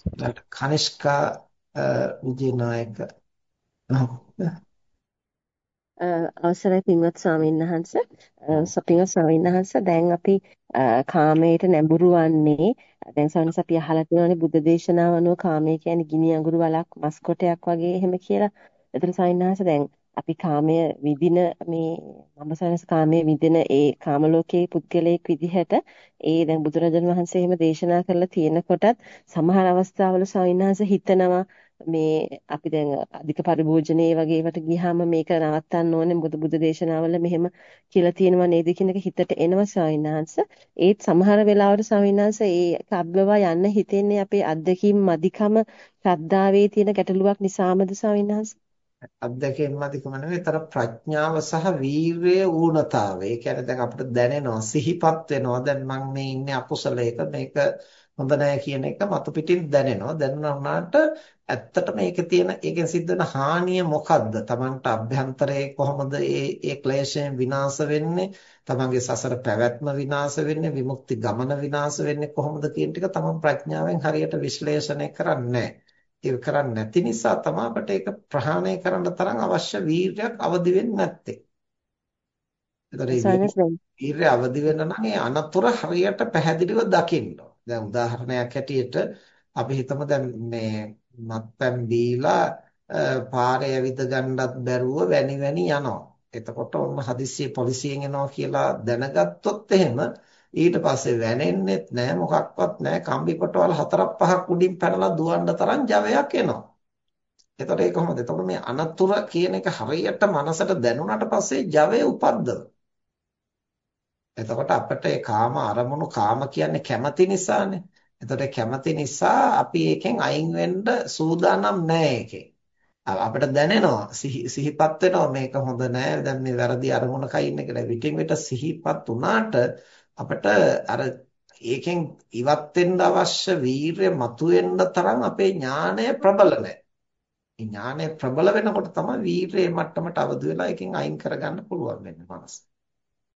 ඊළඟට කනිෂ්කා විජේනායක මහත්මයා අවසරයි පින්වත් ස්වාමීන් වහන්ස සපින්වත් ස්වාමීන් වහන්ස දැන් අපි කාමයට නැඹුරු වන්නේ දැන් සවනස අපි අහලා තියෙනවානේ බුද්ධ දේශනාව අනුව කාමය කියන්නේ ගිනි අඟුරු වලක් මස් කොටයක් වගේ එහෙම කියලා. ඒතර ස්වාමීන් වහන්ස දැන් අපි කාමය විඳින මේ මම සවනස කාමයේ විඳින ඒ කාම ලෝකයේ පුද්ගලයෙක් විදිහට ඒ දැන් බුදුරජාණන් වහන්සේ එහෙම දේශනා කරලා තියෙනකොටත් සමහර අවස්ථාවල ස්වාමීන් වහන්ස හිතනවා මේ අපි දැන් අධික පරිභෝජනයේ වගේ ඒවට ගියාම මේක නවත්තන්න ඕනේ මොකද බුද්ධ දේශනාවල මෙහෙම කියලා තියෙනවා නේද කියන එක හිතට එනවා ස්වාමිනාංශ ඒත් සමහර වෙලාවට ස්වාමිනාංශ ඒ කබ්බවා යන්න හිතෙන්නේ අපේ අත්දැකීම් මදිකම ශ්‍රද්ධාවේ තියෙන ගැටලුවක් නිසාමද ස්වාමිනාංශ අත්දැකීම් මදිකම නෙවෙයි තර ප්‍රඥාව සහ වීරිය ඌනතාවය. ඒ කියන්නේ දැන් අපිට දැනෙනවා සිහිපත් වෙනවා දැන් මම මේ ඉන්නේ අකුසලයක මේක හොඳ නැහැ කියන එක මතු පිටින් දැනෙනවා. දැනුණාට ඇත්තට මේකේ තියෙන ඒකෙන් සිද්ධ වෙන හානිය මොකද්ද? Tamanට අභ්‍යන්තරයේ කොහොමද ඒ ඒ ක්ලේශයෙන් විනාශ වෙන්නේ? Tamanගේ සසර පැවැත්ම විනාශ වෙන්නේ, විමුක්ති ගමන විනාශ වෙන්නේ කොහොමද කියන ටික Taman ප්‍රඥාවෙන් හරියට විශ්ලේෂණය කරන්නේ ඒක කරන්නේ නැති නිසා තමයි අපට ඒක ප්‍රහාණය කරන්න තරම් අවශ්‍ය වීර්යයක් අවදි වෙන්නේ නැත්තේ. ඒතර වීර්ය අවදි වෙන්න නම් ඒ අනතුර හරියට පැහැදිලිව දකින්න දැන් උදාහරණයක් හැටියට අපි හිතමු දැන් මේ මත්පැන් බීලා පාරේ ඇවිද ගන්නත් බැරුව වැනි වැනි යනවා. එතකොට ඔන්න හදිස්සියේ පොලිසියෙන් එනවා කියලා දැනගත්තොත් එහෙම ඊට පස්සේ වැනෙන්නෙත් නෑ මොකක්වත් නෑ කම්බි කොටවල් හතරක් පහක් උඩින් පැනලා දුවන්න තරම් ජවයක් එනවා. එතකොට ඒක කොහොමද? එතකොට මේ අනතුර කියන එක හරියට මනසට දැනුණාට පස්සේ ජවය උපද්දව. එතකොට අපිට ඒ කාම අරමුණු කාම කියන්නේ කැමති නිසානේ. එතකොට කැමති නිසා අපි එකෙන් අයින් වෙන්න සූදානම් නැහැ එකෙන්. අපිට දැනෙනවා සිහිපත් වෙනවා මේක හොඳ නෑ දැන් මේ වැරදි අරමුණක ඉන්න කියලා. විටින් විට සිහිපත් වුණාට අපිට අර ඒකෙන් ඉවත් වෙන්න අවශ්‍ය වීරිය මතුවෙන්න තරම් අපේ ඥානය ප්‍රබල නැහැ. ඥානය ප්‍රබල වෙනකොට තමයි වීරියේ මට්ටමට අවදි වෙලා එකෙන් අයින් කරගන්න පුළුවන් වෙන්නේ මනස.